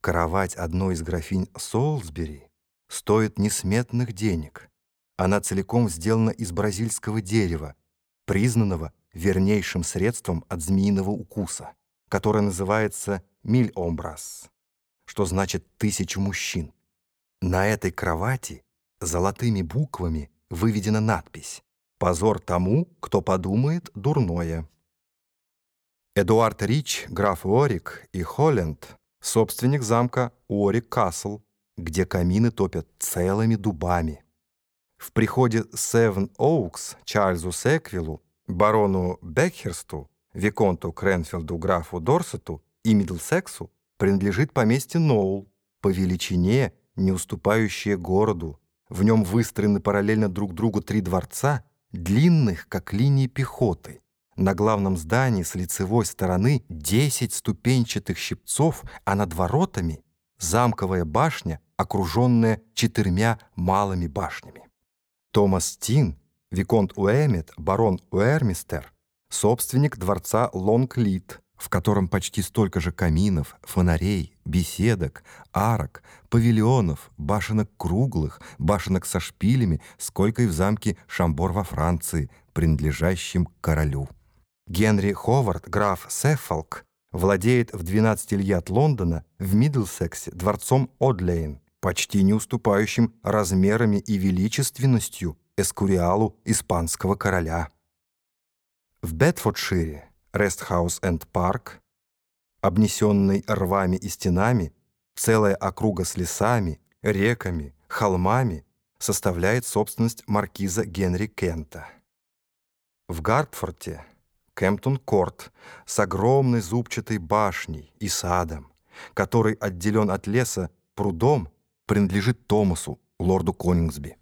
Кровать одной из графинь Солсбери стоит несметных денег. Она целиком сделана из бразильского дерева, признанного вернейшим средством от змеиного укуса, которое называется миль-омбрас, что значит «тысяча мужчин». На этой кровати золотыми буквами выведена надпись «Позор тому, кто подумает дурное». Эдуард Рич, граф Уорик и Холленд собственник замка Уорик Касл, где камины топят целыми дубами. В приходе Севен Оукс Чарльзу Секвиллу, барону Бекхерсту, Виконту Кренфилду, графу Дорсету и Мидлсексу принадлежит поместье Ноул, по величине не уступающее городу. В нем выстроены параллельно друг другу три дворца, длинных, как линии пехоты. На главном здании с лицевой стороны 10 ступенчатых щипцов, а над воротами замковая башня, окруженная четырьмя малыми башнями. Томас Тин, Виконт Уэмет, барон Уэрмистер, собственник дворца Лонг-Лит, в котором почти столько же каминов, фонарей, беседок, арок, павильонов, башенок круглых, башенок со шпилями, сколько и в замке Шамбор во Франции, принадлежащем королю. Генри Ховард, граф Сеффолк, владеет в 12 лье от Лондона, в Мидлсексе, дворцом Одлейн, почти не уступающим размерами и величественностью эскуриалу испанского короля. В Бетфордшире, Wrest House and Park, обнесенный рвами и стенами, целая округа с лесами, реками, холмами, составляет собственность маркиза Генри Кента. В Гартфорте Кемптон-Корт с огромной зубчатой башней и садом, который отделен от леса прудом, принадлежит Томасу, лорду Конингсби.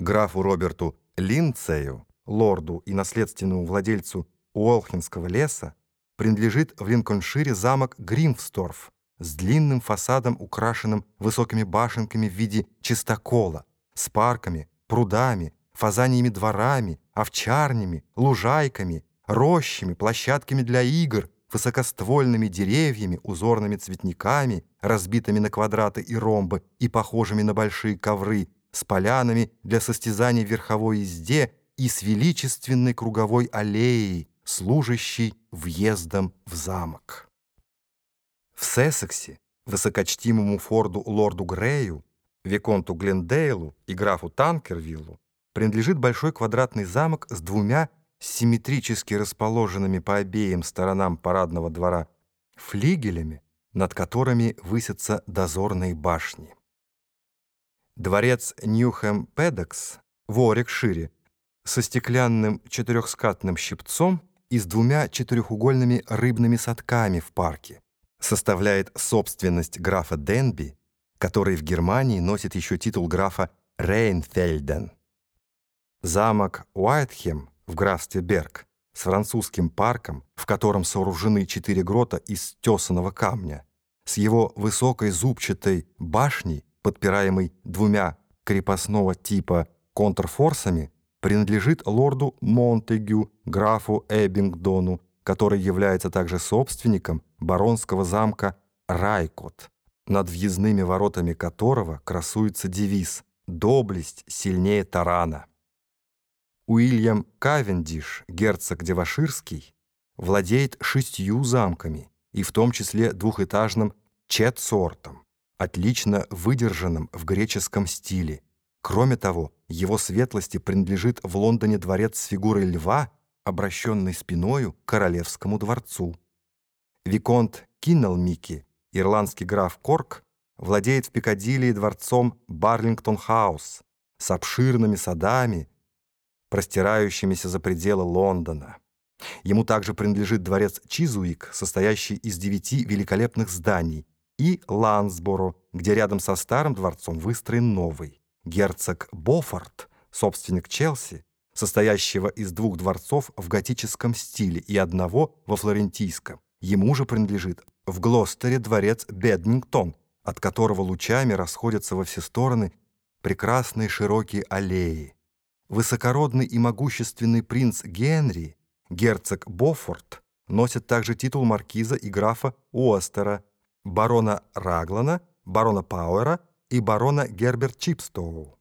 Графу Роберту Линдсею, лорду и наследственному владельцу Уолхинского леса, принадлежит в Линкольншире замок Гримфсторф с длинным фасадом, украшенным высокими башенками в виде чистокола, с парками, прудами, фазаньими дворами, овчарнями, лужайками, рощами, площадками для игр, высокоствольными деревьями, узорными цветниками, разбитыми на квадраты и ромбы и похожими на большие ковры, с полянами для состязаний в верховой езде и с величественной круговой аллеей, служащей въездом в замок. В Сессексе высокочтимому форду лорду Грею, Виконту Глендейлу и графу Танкервиллу принадлежит большой квадратный замок с двумя симметрически расположенными по обеим сторонам парадного двора флигелями, над которыми высятся дозорные башни. Дворец Ньюхэм-Педекс в Орикшире со стеклянным четырехскатным щипцом и с двумя четырехугольными рыбными садками в парке составляет собственность графа Денби, который в Германии носит еще титул графа Рейнфельден. Замок Уайтхем в графстве Берг с французским парком, в котором сооружены четыре грота из тесаного камня, с его высокой зубчатой башней, подпираемой двумя крепостного типа контрфорсами, принадлежит лорду Монтегю, графу Эббингдону, который является также собственником баронского замка Райкот, над въездными воротами которого красуется девиз «Доблесть сильнее тарана». Уильям Кавендиш, герцог Деваширский, владеет шестью замками, и в том числе двухэтажным Четсортом, отлично выдержанным в греческом стиле. Кроме того, его светлости принадлежит в Лондоне дворец с фигурой льва, обращенный спиною к королевскому дворцу. Виконт Киннелмики, ирландский граф Корк, владеет в Пикадилли дворцом Барлингтон-хаус с обширными садами, простирающимися за пределы Лондона. Ему также принадлежит дворец Чизуик, состоящий из девяти великолепных зданий, и Лансборо, где рядом со старым дворцом выстроен новый. Герцог Бофорд, собственник Челси, состоящего из двух дворцов в готическом стиле и одного во флорентийском. Ему же принадлежит в Глостере дворец Беднингтон, от которого лучами расходятся во все стороны прекрасные широкие аллеи. Высокородный и могущественный принц Генри, герцог Бофорд, носит также титул маркиза и графа Уостера. барона Раглана, барона Пауэра и барона Герберт Чипстоу.